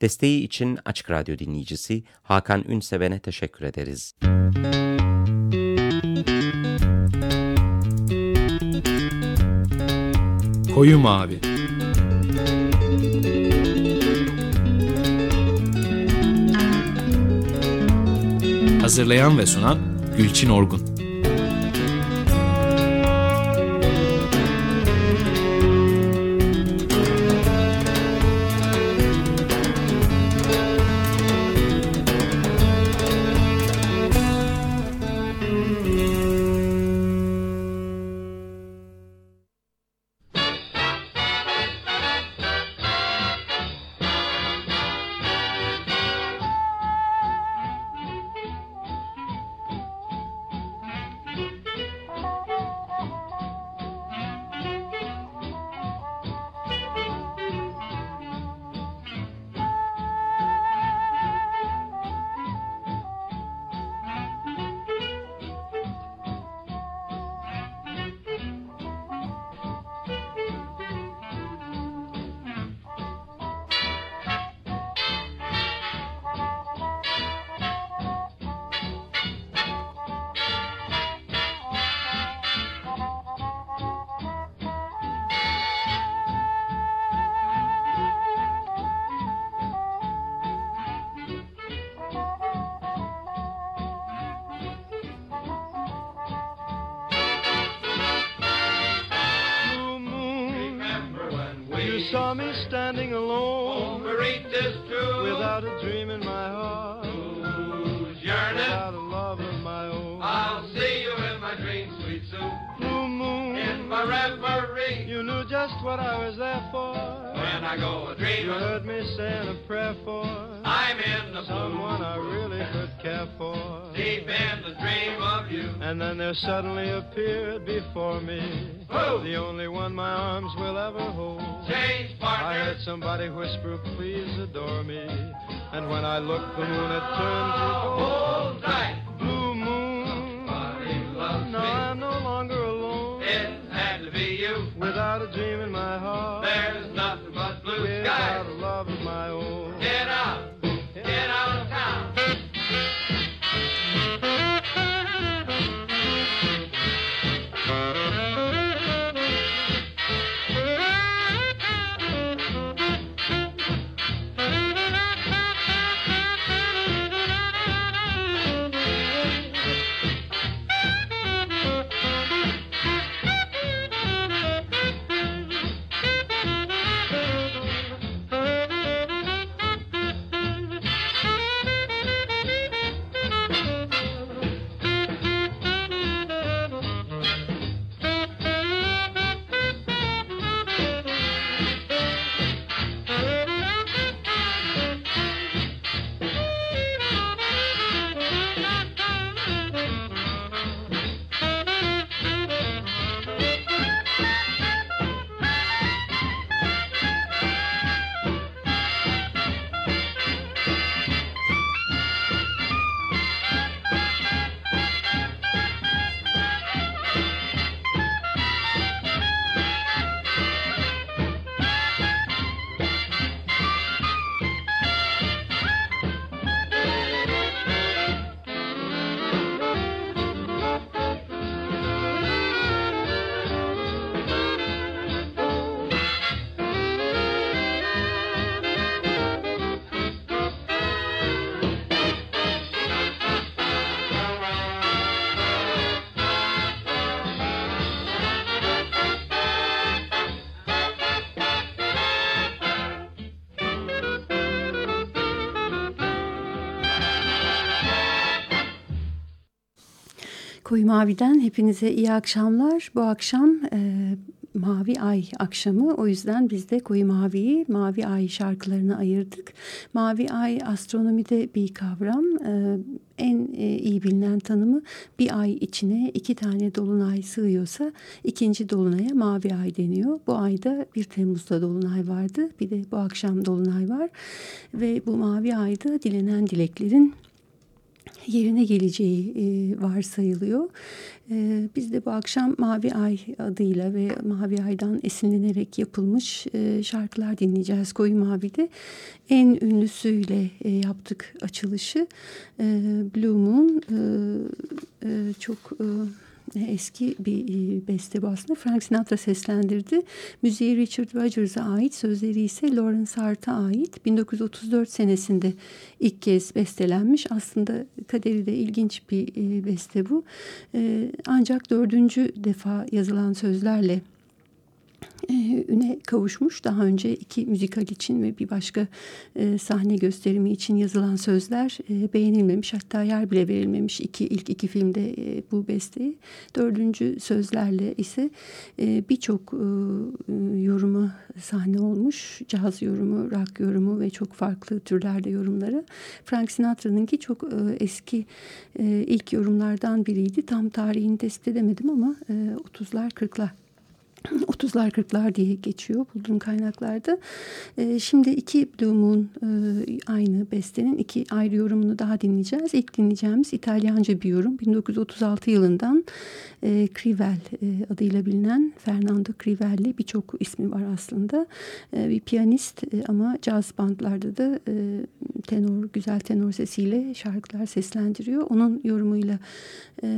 Desteği için Açık Radyo dinleyicisi Hakan Ünseven'e teşekkür ederiz. Koyu Mavi Hazırlayan ve sunan Gülçin Orgun true? A dream in my heart. Who's yearning? Without a love of my own. I'll see you in my dreams, sweet Sue. Blue moon. In my reverie. You knew just what I was there for. When I go a dreaming. You heard me saying a prayer for. I'm in the Someone I really could care for. Deep in the dream of you. And then there suddenly appeared before me. Who? The only one my arms will ever hold. Change partner. I heard somebody whisper, please adore me. And when I looked, the moon had turned to gold. Hold tight. Blue moon. Somebody loves no, me. I'm no longer alone. It had to be you. Without a dream in my heart. There's nothing but blue skies. Without a love of my own. Mavi'den hepinize iyi akşamlar. Bu akşam e, Mavi Ay akşamı. O yüzden biz de Koyu Mavi'yi Mavi Ay şarkılarına ayırdık. Mavi Ay astronomide bir kavram. E, en e, iyi bilinen tanımı bir ay içine iki tane dolunay sığıyorsa ikinci dolunaya mavi ay deniyor. Bu ayda 1 Temmuz'da dolunay vardı. Bir de bu akşam dolunay var. Ve bu mavi ayda dilenen dileklerin yerine geleceği e, varsayılıyor. E, biz de bu akşam Mavi Ay adıyla ve Mavi Ay'dan esinlenerek yapılmış e, şarkılar dinleyeceğiz. Koyu Mavi'de en ünlüsüyle e, yaptık açılışı. E, Blue e, e, çok... E, eski bir e, beste bu aslında. Frank Sinatra seslendirdi. Müziği Richard Rodgers'a ait, sözleri ise Lawrence Hart'a ait. 1934 senesinde ilk kez bestelenmiş. Aslında kaderi de ilginç bir e, beste bu. E, ancak dördüncü defa yazılan sözlerle e, üne kavuşmuş. Daha önce iki müzikal için ve bir başka e, sahne gösterimi için yazılan sözler e, beğenilmemiş. Hatta yer bile verilmemiş iki, ilk iki filmde e, bu besteyi. Dördüncü sözlerle ise e, birçok e, yoruma sahne olmuş. Caz yorumu, rock yorumu ve çok farklı türlerde yorumları. Frank Sinatra'nınki çok e, eski e, ilk yorumlardan biriydi. Tam tarihini tespit edemedim ama e, 30'lar 40'lar 30'lar 40'lar diye geçiyor bulduğum kaynaklarda. E, şimdi iki Blue e, aynı bestenin iki ayrı yorumunu daha dinleyeceğiz. İlk dinleyeceğimiz İtalyanca bir yorum. 1936 yılından e, Crivel e, adıyla bilinen Fernando Crivelli birçok ismi var aslında. E, bir piyanist e, ama caz bandlarda da e, tenor güzel tenor sesiyle şarkılar seslendiriyor. Onun yorumuyla e,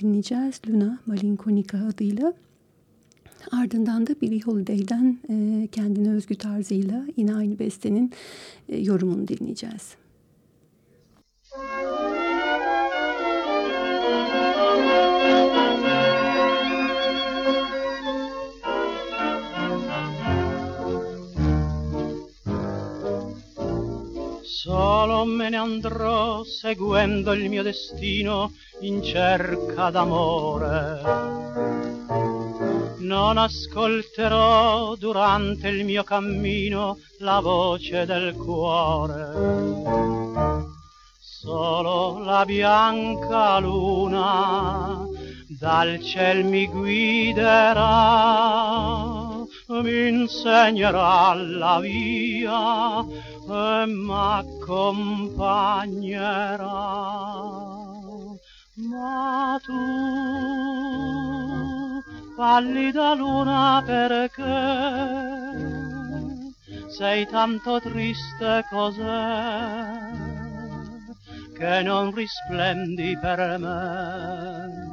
dinleyeceğiz. Luna Malinkonika adıyla. Ardından da Billie Holiday'den e, kendine özgü tarzıyla yine aynı bestenin e, yorumunu dinleyeceğiz. Solo me ne andrò seguendo il mio destino in cerca d'amore non ascolterò durante il mio cammino la voce del cuore. Solo la bianca luna dal ciel mi guiderà, mi insegnerà la via e m'accompagnerà. Ma tu pallida luna perché? Sei tanto triste cos'è? Che non risplendi per me.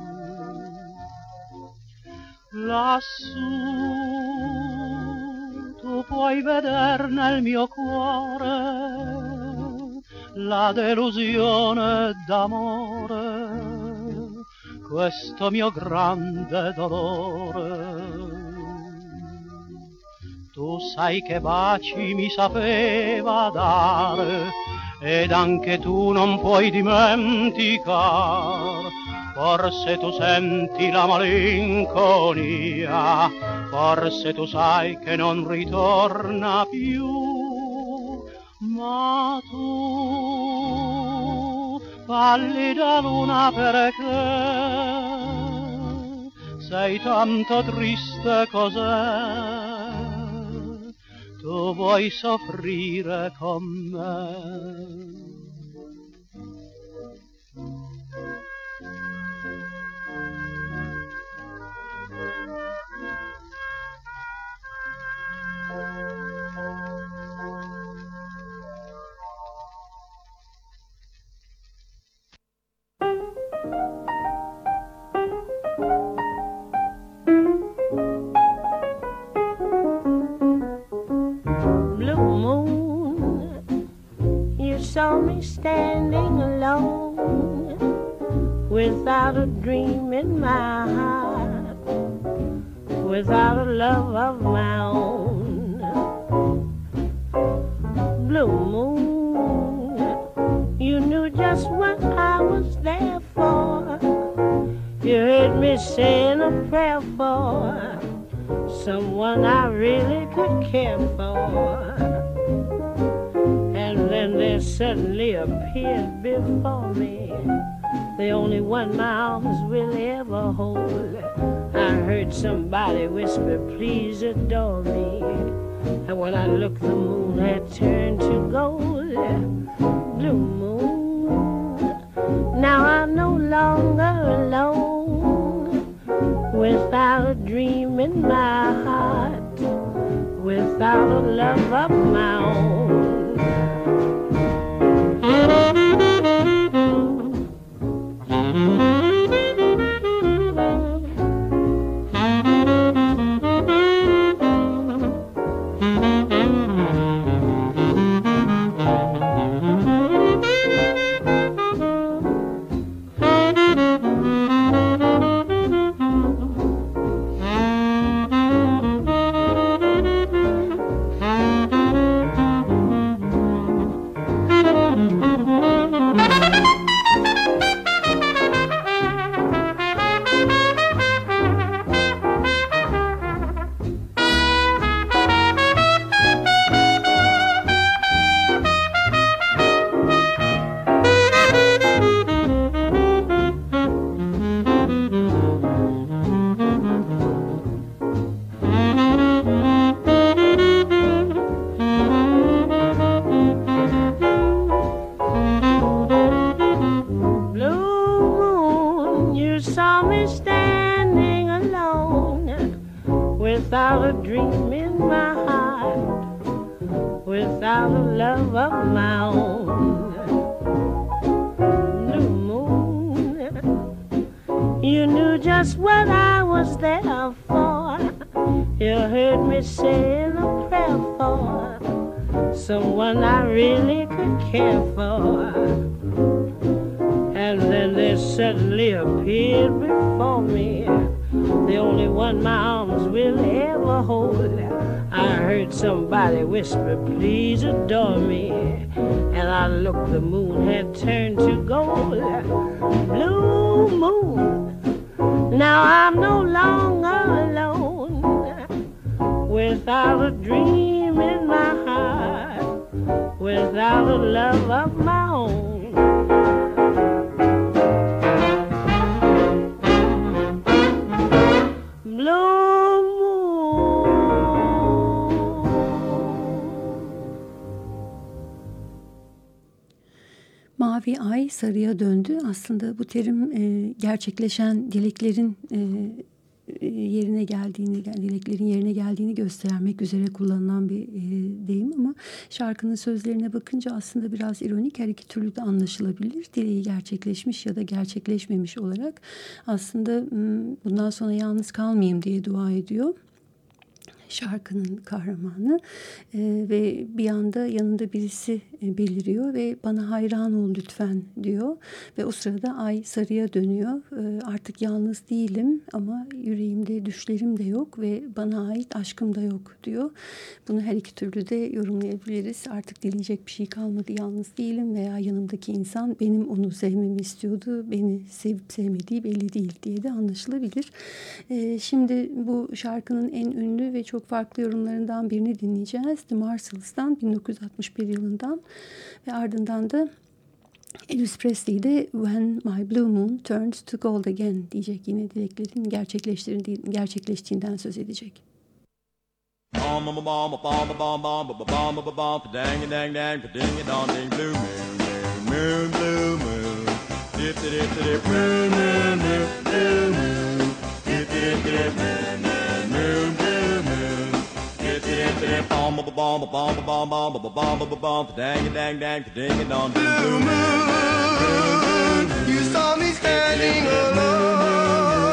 Lassù tu puoi veder nel mio cuore la delusione d'amore questo mio grande dolore. Tu sai che baci mi sapeva dare ed anche tu non puoi dimenticar. Forse tu senti la malinconia, forse tu sai che non ritorna più, ma tu pallida luna perché sei tanto triste cos'è? Tu vuoi soffrire con me me standing alone without a dream in my heart, without a love of my own. Blue moon, you knew just what I was there for. You heard me saying a prayer for someone I really could care for suddenly appeared before me. The only one my arms will ever hold. I heard somebody whisper, please adore me. And when I looked, the moon had turned to gold. Blue moon. Now I'm no longer alone. Without a dream in my heart. Without a love of my own. Whisper, please adore me. And I look the moon ay sarıya döndü. Aslında bu terim e, gerçekleşen dileklerin e, e, yerine geldiğini, dileklerin yerine geldiğini göstermek üzere kullanılan bir e, deyim ama şarkının sözlerine bakınca aslında biraz ironik her iki türlü de anlaşılabilir. Dileği gerçekleşmiş ya da gerçekleşmemiş olarak aslında bundan sonra yalnız kalmayayım diye dua ediyor şarkının kahramanı e, ve bir anda yanında birisi e, beliriyor ve bana hayran ol lütfen diyor ve o sırada ay sarıya dönüyor. E, artık yalnız değilim ama yüreğimde düşlerim de yok ve bana ait aşkım da yok diyor. Bunu her iki türlü de yorumlayabiliriz. Artık dileyecek bir şey kalmadı. Yalnız değilim veya yanımdaki insan benim onu sevmemi istiyordu. Beni sevip sevmediği belli değil diye de anlaşılabilir. E, şimdi bu şarkının en ünlü ve çok çok farklı yorumlarından birini dinleyeceğiz. The Marsals'tan 1961 yılından ve ardından da Elvis Presley de When My Blue Moon Turns to Gold Again diyecek yine dileklerin gerçekleştiğinden söz edecek. Dang dang dang ding dong ding blue moon moon blue moon dip dip dip blue moon blue moon dip dip dip moon moon blue moon you saw me standing alone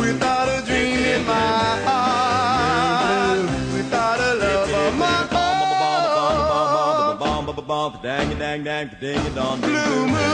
without a dream in my heart without a love of my own. Blue moon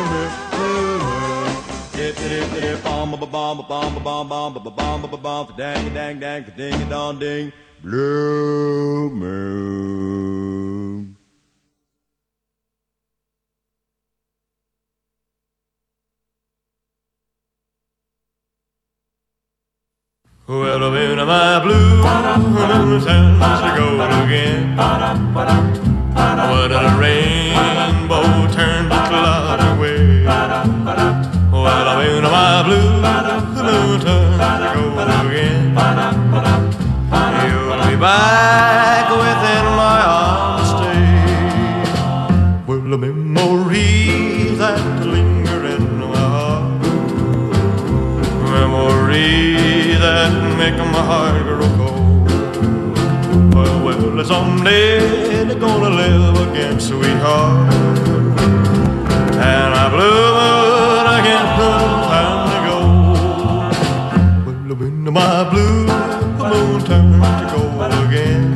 blue moon. Well, I've been my blue moon turns to gold again. When the rainbow turns to cloud my blue turns to again. You'll be back within my arms stay. Well, the memories that linger in my heart. Memories that make my heart grow cold. Well, well, someday they're gonna live again, sweetheart. And I blue When my blue moon turns to gold again.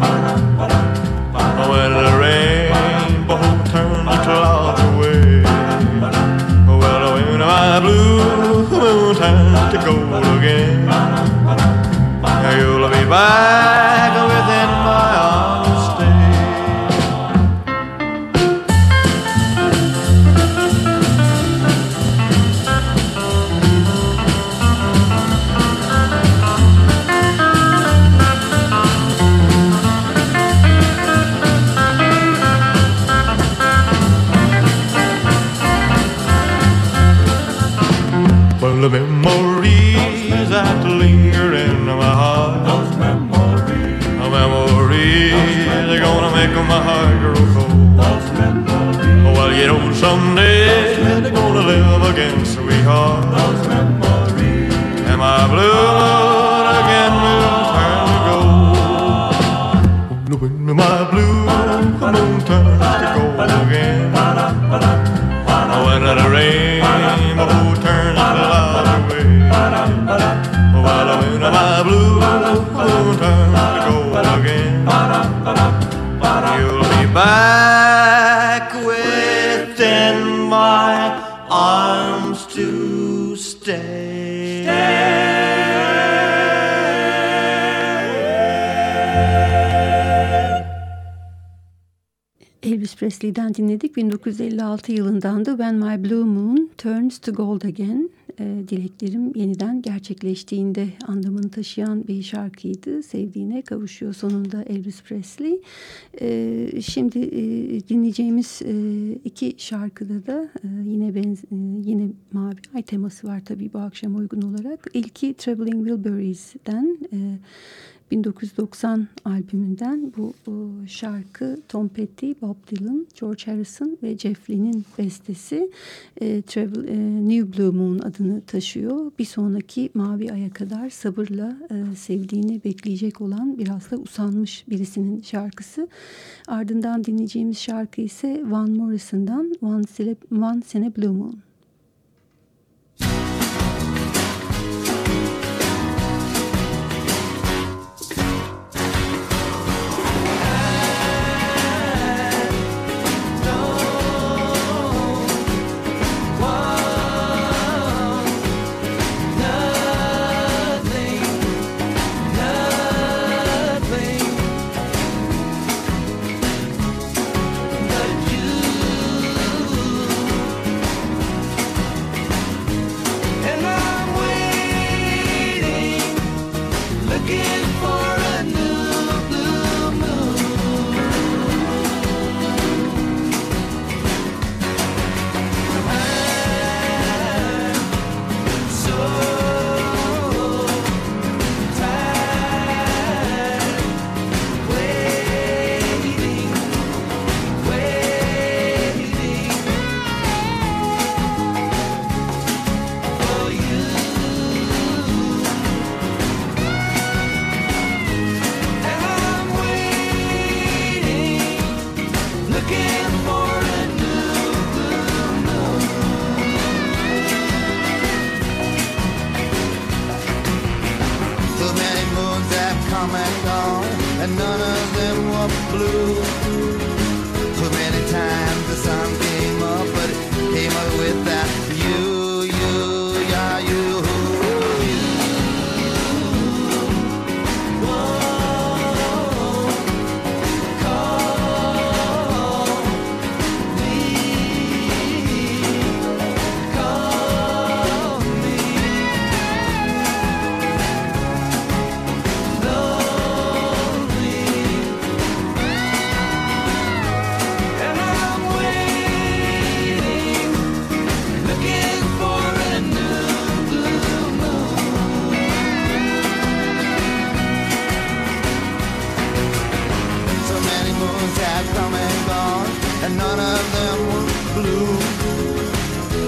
When the rainbow turns the clouds away. Well, when my blue moon turns to gold again. You'll be back the in my Presley'den dinledik. 1956 yılından da When My Blue Moon Turns to Gold Again. E, dileklerim yeniden gerçekleştiğinde anlamını taşıyan bir şarkıydı. Sevdiğine kavuşuyor sonunda Elvis Presley. E, şimdi e, dinleyeceğimiz e, iki şarkıda da e, yine benz e, yine Mavi Ay teması var tabii bu akşam uygun olarak. İlki Traveling Wilburys'den e, 1990 albümünden bu o, şarkı Tom Petty, Bob Dylan, George Harrison ve Jeff Lynne'in bestesi e, Travel, e, New Blue Moon adını taşıyor. Bir sonraki Mavi Ay'a kadar sabırla e, sevdiğini bekleyecek olan biraz da usanmış birisinin şarkısı. Ardından dinleyeceğimiz şarkı ise Van Morrison'dan a, Once in a Blue Moon. things had come and gone, and none of them were blue.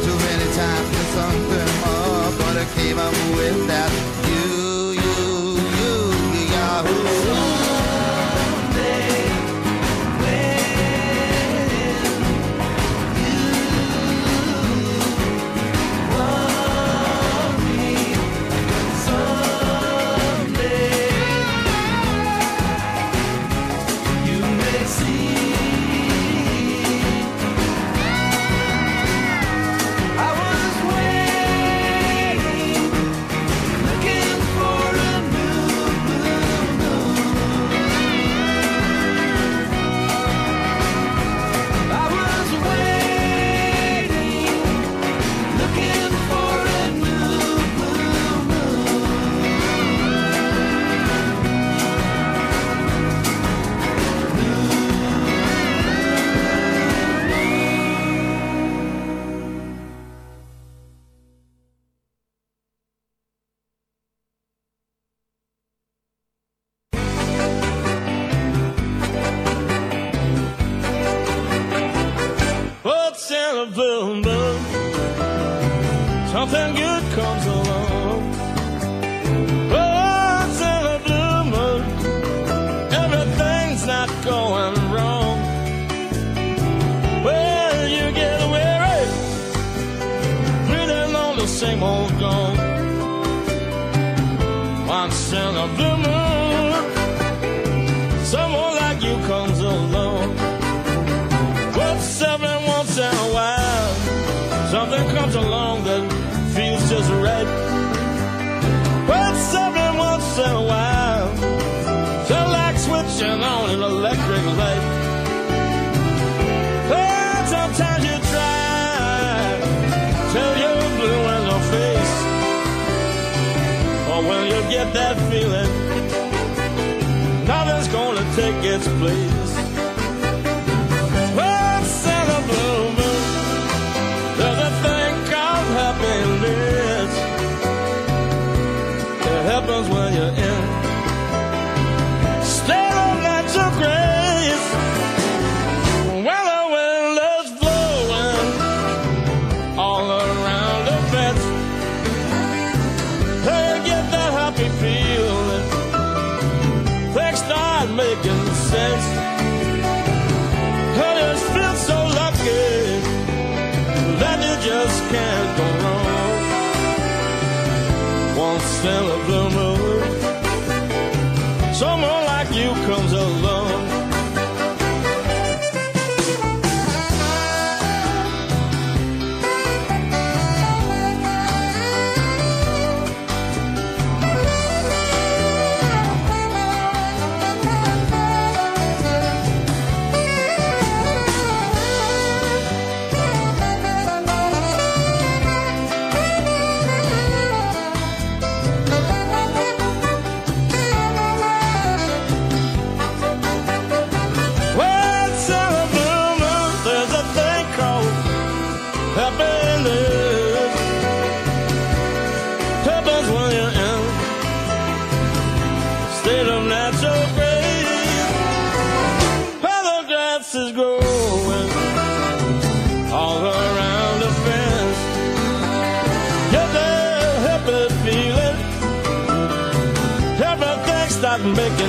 Too many times we sung them up, but I came up with that. its place.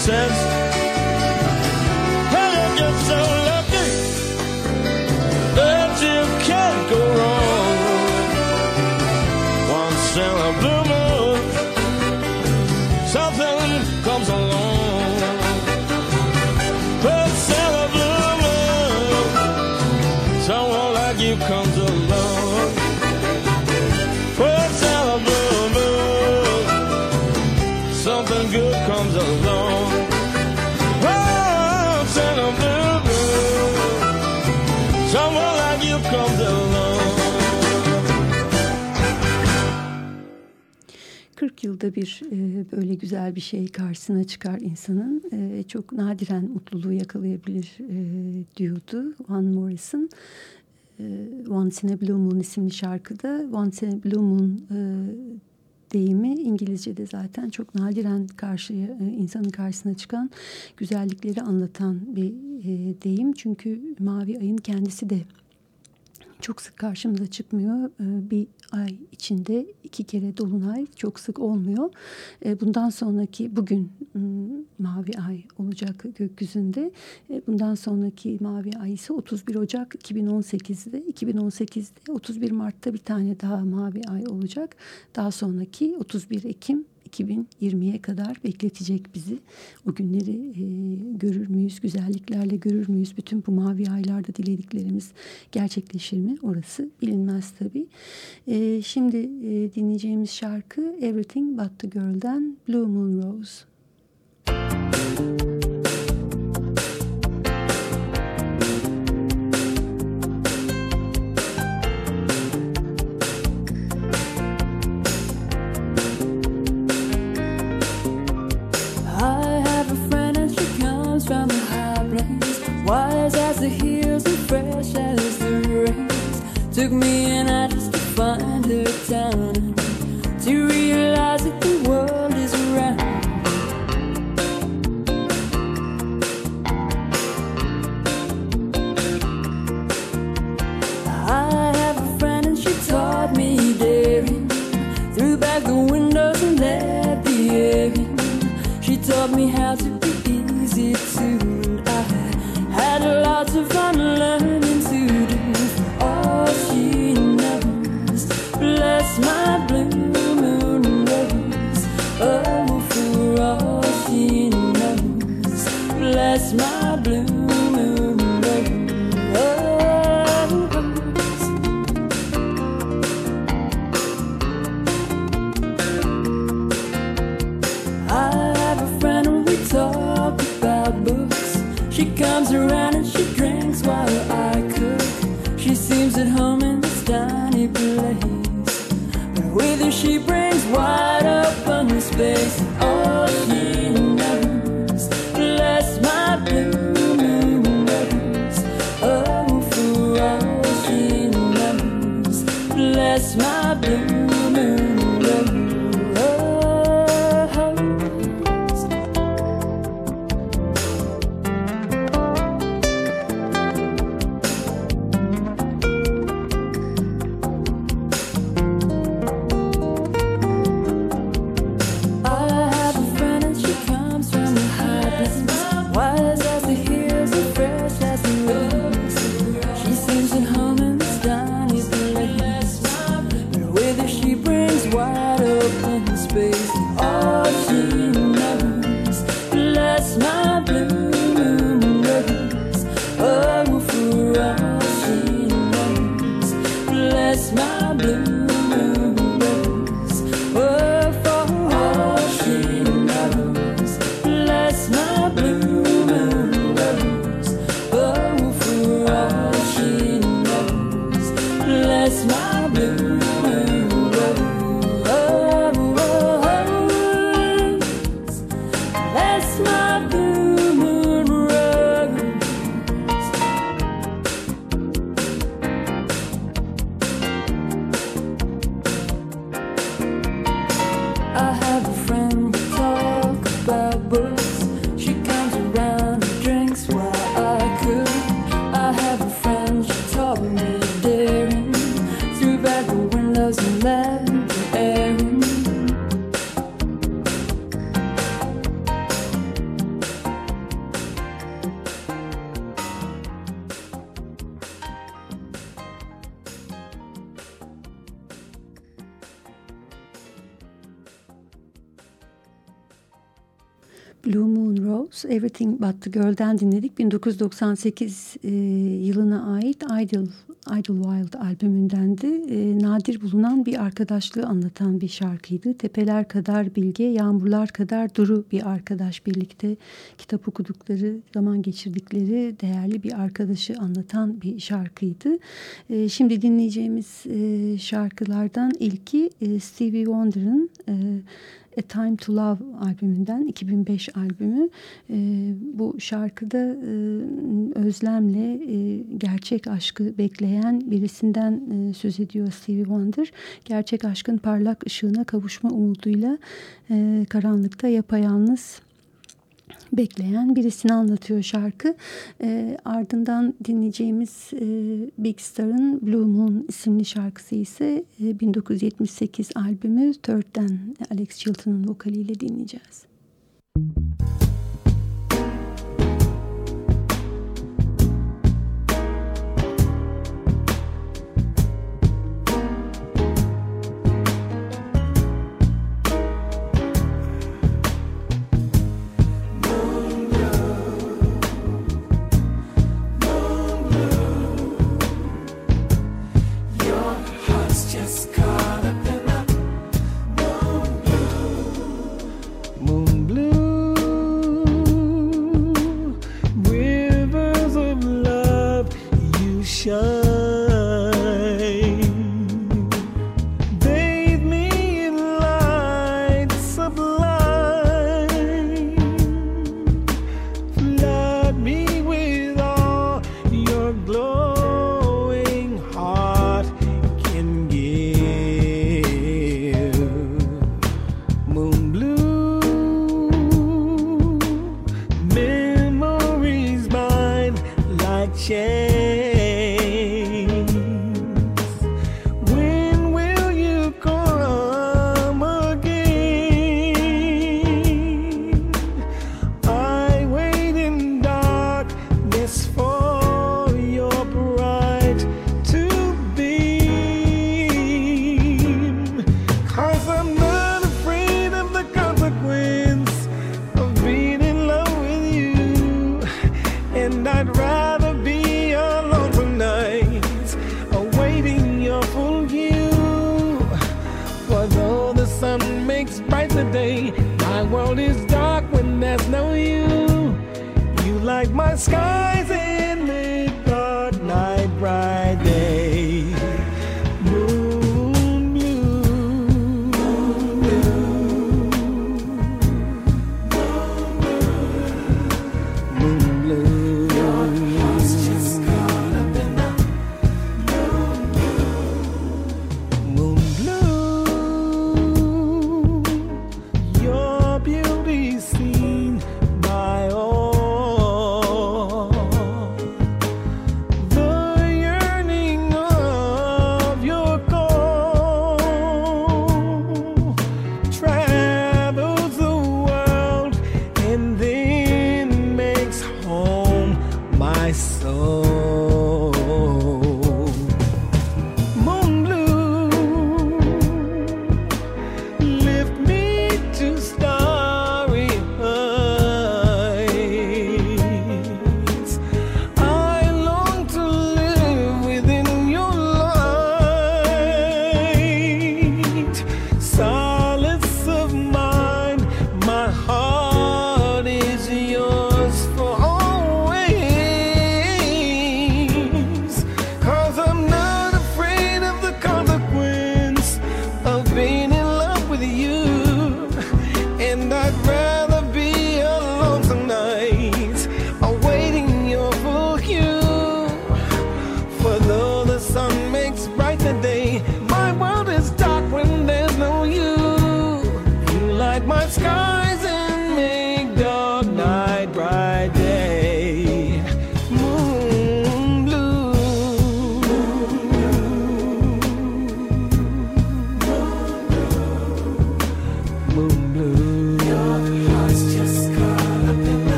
says 35-40 yılda bir e, böyle güzel bir şey karşısına çıkar insanın. E, çok nadiren mutluluğu yakalayabilir e, diyordu Van Morrison. E, Once in a Blue Moon isimli şarkıda Once in a Blue Moon e, deyimi İngilizce'de zaten çok nadiren karşıya e, insanın karşısına çıkan güzellikleri anlatan bir e, deyim. Çünkü Mavi Ay'ın kendisi de çok sık karşımıza çıkmıyor. Ee, bir ay içinde iki kere dolunay çok sık olmuyor. Ee, bundan sonraki bugün ıı, mavi ay olacak gökyüzünde. Ee, bundan sonraki mavi ay ise 31 Ocak 2018'de. 2018'de 31 Mart'ta bir tane daha mavi ay olacak. Daha sonraki 31 Ekim 2020'ye kadar bekletecek bizi. O günleri e, görür müyüz, güzelliklerle görür müyüz? Bütün bu mavi aylarda dilediklerimiz gerçekleşir mi? Orası bilinmez tabii. E, şimdi e, dinleyeceğimiz şarkı Everything But The Girl'den Blue Moon Rose. Müzik She comes around and she drinks while I cook. She seems at home in this tiny place. But With her, she brings wide open space. All she knows, bless my blue moon. Oh, for all oh, she knows, bless my blue Everything But The Girl'den dinledik. 1998 e, yılına ait Idle, Idlewild albümündendi. E, nadir bulunan bir arkadaşlığı anlatan bir şarkıydı. Tepeler kadar bilge, yağmurlar kadar duru bir arkadaş birlikte kitap okudukları, zaman geçirdikleri değerli bir arkadaşı anlatan bir şarkıydı. E, şimdi dinleyeceğimiz e, şarkılardan ilki e, Stevie Wonder'ın... E, A Time to Love albümünden 2005 albümü e, bu şarkıda e, özlemle e, gerçek aşkı bekleyen birisinden e, söz ediyor Stevie Wonder. Gerçek aşkın parlak ışığına kavuşma umuduyla e, karanlıkta yapayalnız bekleyen birisini anlatıyor şarkı. E, ardından dinleyeceğimiz e, Big Star'ın Blue Moon isimli şarkısı ise e, 1978 albümü Third'den Alex Chilton'ın vokaliyle dinleyeceğiz. Müzik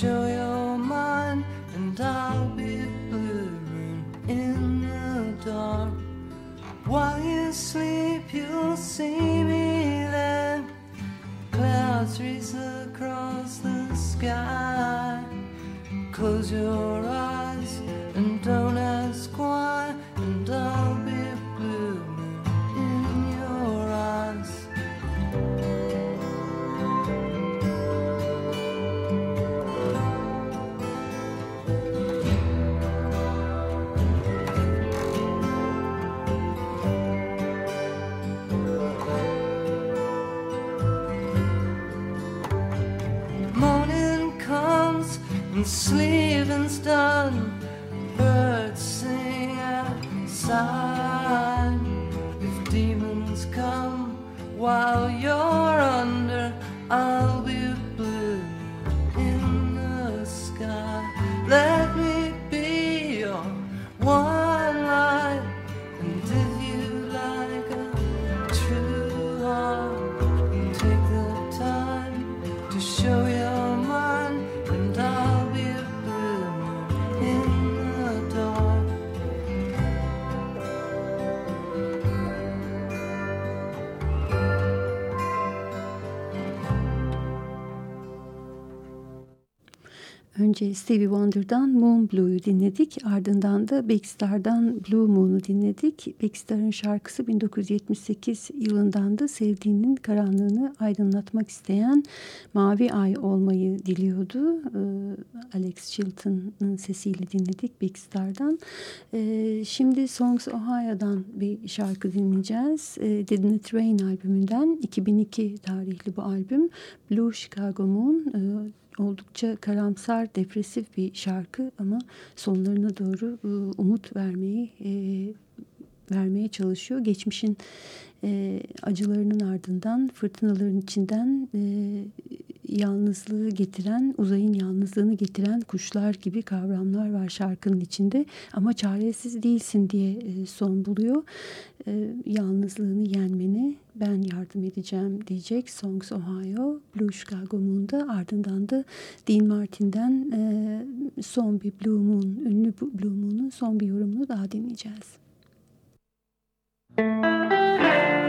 show your mind, and I'll be blurring in the dark. While you sleep, you'll see me then. Clouds race across the sky. Close your eyes. Önce Stevie Wonder'dan Moon Blue'yu dinledik. Ardından da Big Star'dan Blue Moon'u dinledik. Big Star'ın şarkısı 1978 yılından da sevdiğinin karanlığını aydınlatmak isteyen Mavi Ay olmayı diliyordu. Ee, Alex Chilton'ın sesiyle dinledik Big Star'dan. Ee, şimdi Songs Ohio'dan bir şarkı dinleyeceğiz. Ee, Didn't Rain albümünden 2002 tarihli bu albüm. Blue Chicago Moon e, oldukça karamsar, depresif bir şarkı ama sonlarına doğru e, umut vermeyi e, vermeye çalışıyor. Geçmişin e, acılarının ardından fırtınaların içinden yalnızlığı getiren, uzayın yalnızlığını getiren kuşlar gibi kavramlar var şarkının içinde. Ama çaresiz değilsin diye e, son buluyor. E, yalnızlığını yenmeni ben yardım edeceğim diyecek Songs Ohio, Blue Chicago Moon'da ardından da Dean Martin'den e, son bir Blue Moon, ünlü Blue Moon'un son bir yorumunu daha dinleyeceğiz. Müzik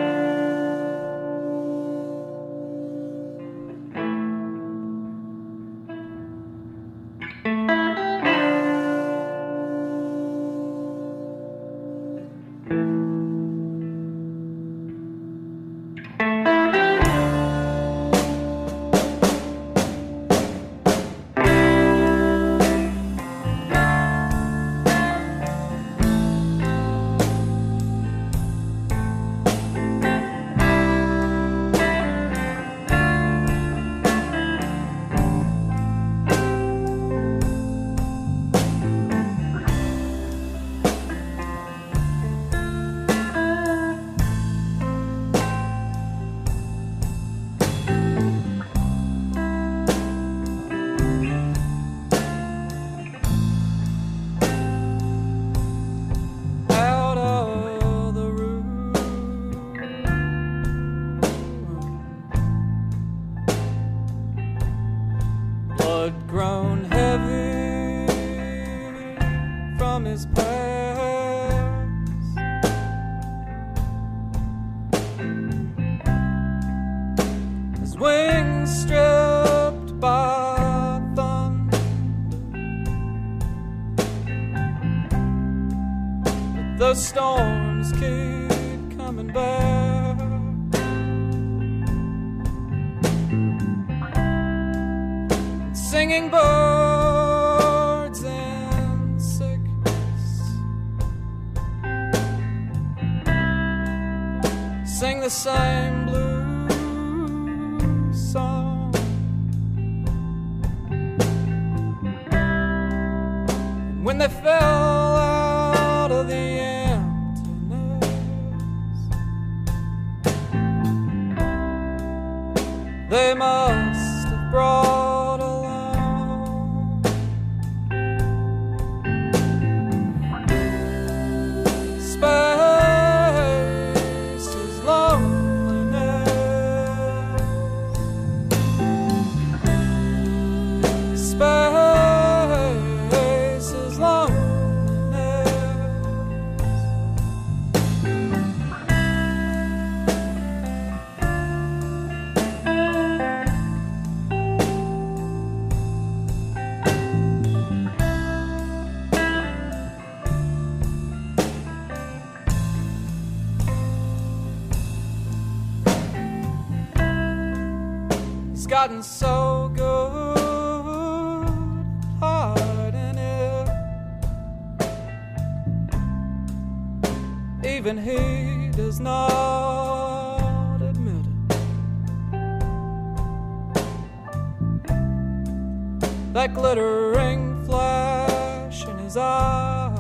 gotten so good hiding it. Even he does not admit it. That glittering flash in his eyes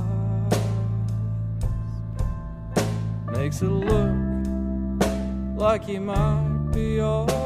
makes it look like he might be all.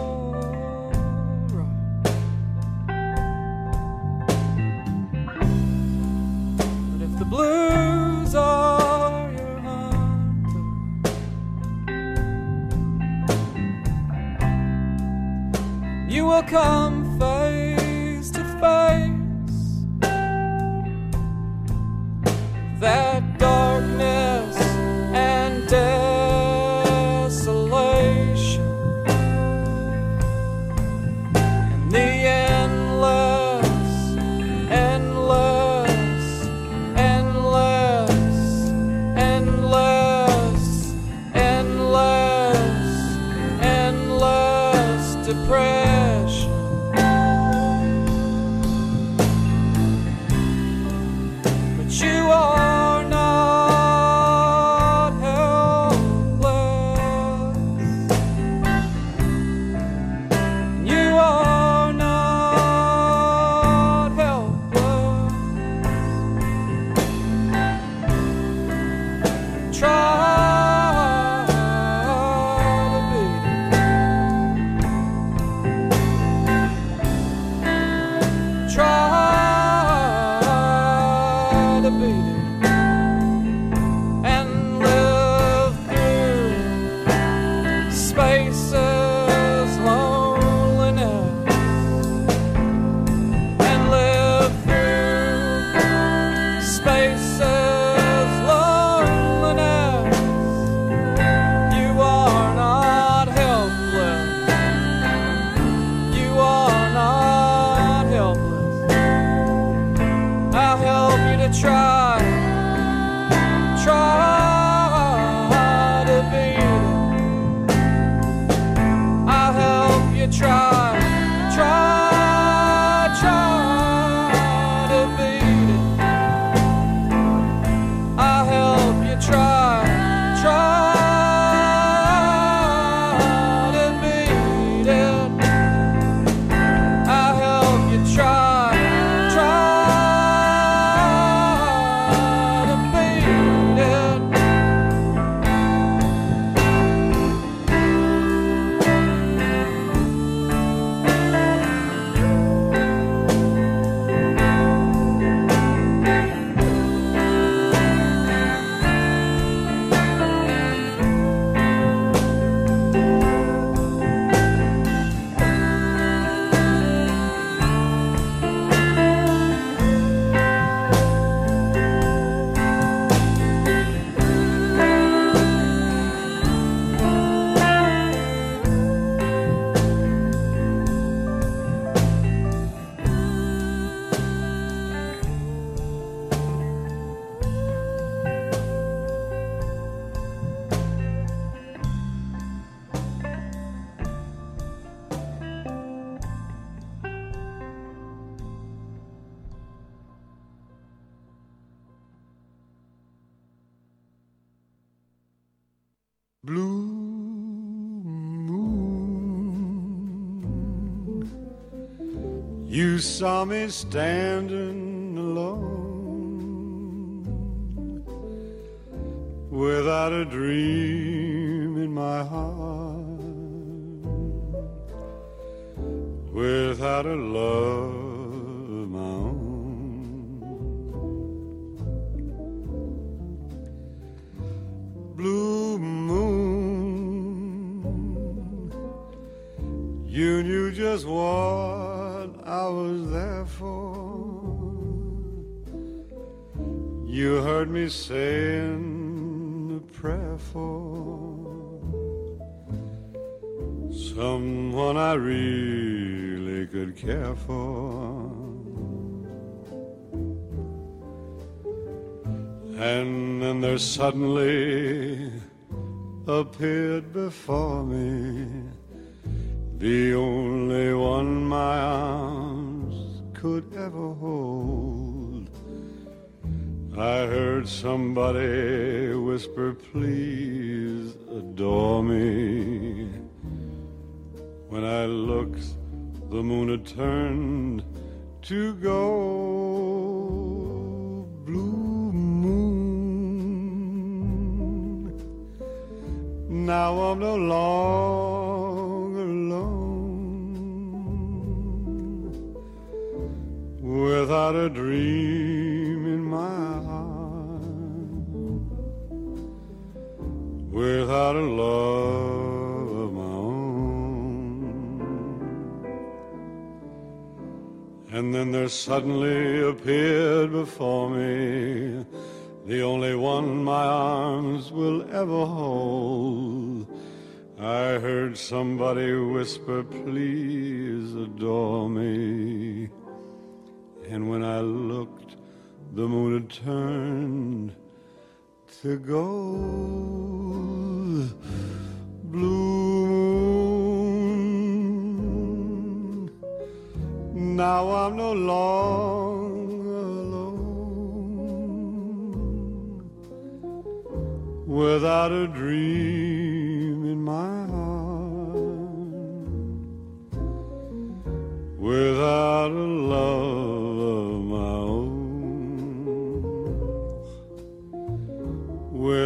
You saw me standing alone without a dream in my heart, without a love of my own. Blue moon, you knew just what I was there for. You heard me saying a prayer for someone I really could care for. And then there suddenly appeared before me the only one my arms could ever hold. I heard somebody whisper, please adore me. When I looked, the moon had turned to gold. Blue moon. Now I'm no longer without a dream in my heart, without a love of my own. And then there suddenly appeared before me the only one my arms will ever hold. I heard somebody whisper, please adore me. And when I looked, the moon had turned to gold. Blue moon. Now I'm no longer alone without a dream in my heart, without a love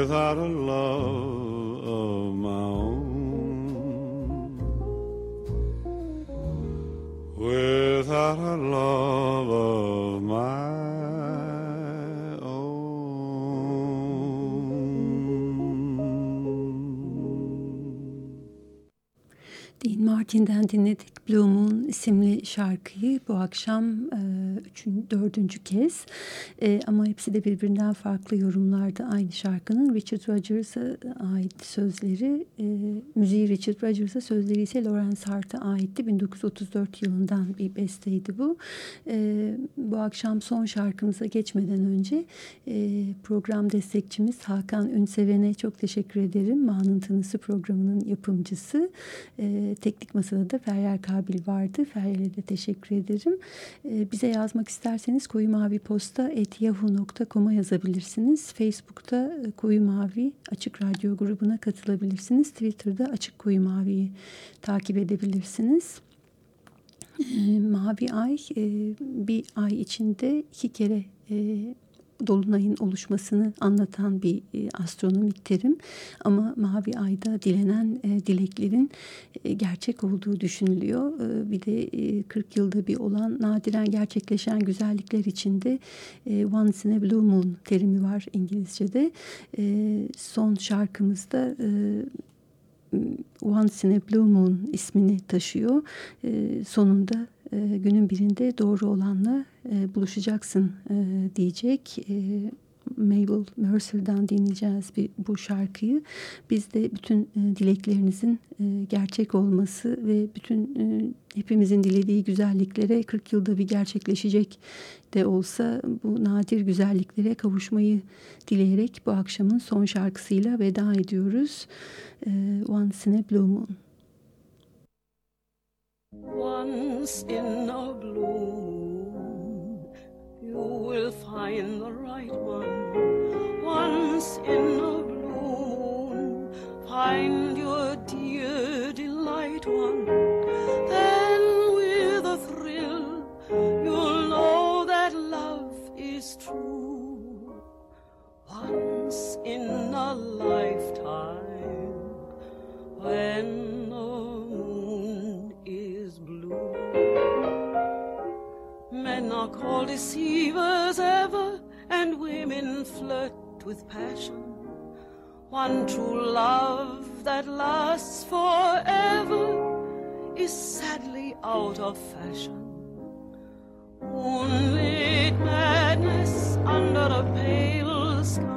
without a love of my own, without a love of my own. Dean Martin'den dinledik Blue Moon isimli şarkıyı bu akşam e, üçün, dördüncü kez E, ama hepsi de birbirinden farklı yorumlarda aynı şarkının Richard Rodgers'a ait sözleri e, müziği Richard Rodgers'a sözleri ise Lawrence Hart'a aitti. 1934 yılından bir besteydi bu. E, bu akşam son şarkımıza geçmeden önce e, program destekçimiz Hakan Ünseven'e çok teşekkür ederim. Mağ'ın Tanısı programının yapımcısı. E, teknik masada da Feryal Kabil vardı. Feryal'e de teşekkür ederim. E, bize yazmak isterseniz koyu mavi posta yahoo.com'a yazabilirsiniz. Facebook'ta e, Koyu Mavi Açık Radyo grubuna katılabilirsiniz. Twitter'da Açık Koyu Mavi'yi takip edebilirsiniz. E, Mavi Ay e, bir ay içinde iki kere e, dolunayın oluşmasını anlatan bir e, astronomik terim ama mavi ayda dilenen e, dileklerin e, gerçek olduğu düşünülüyor. Bir de e, 40 yılda bir olan nadiren gerçekleşen güzellikler içinde e, Once in a Blue Moon terimi var İngilizce'de. Son şarkımızda e, Once in a Blue Moon ismini taşıyor. Sonunda e, günün birinde doğru olanla e, buluşacaksın e, diyecek. E, Mabel Mercer'dan dinleyeceğiz bir, bu şarkıyı. Biz de bütün e, dileklerinizin e, gerçek olması ve bütün e, hepimizin dilediği güzelliklere 40 yılda bir gerçekleşecek de olsa bu nadir güzelliklere kavuşmayı dileyerek bu akşamın son şarkısıyla veda ediyoruz. E, Once in a Blue Moon. Once in a bloom, you will find the right one. Once in a bloom, find your dear delight one. Then with a thrill, you'll know that love is true. Once in a lifetime, when are called deceivers ever, and women flirt with passion. One true love that lasts forever is sadly out of fashion. Moonlit madness under a pale sky.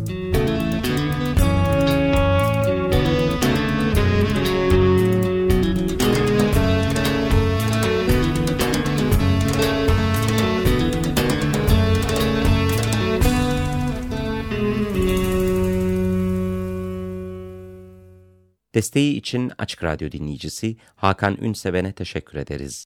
Desteği için Açık Radyo dinleyicisi Hakan Ünseven'e teşekkür ederiz.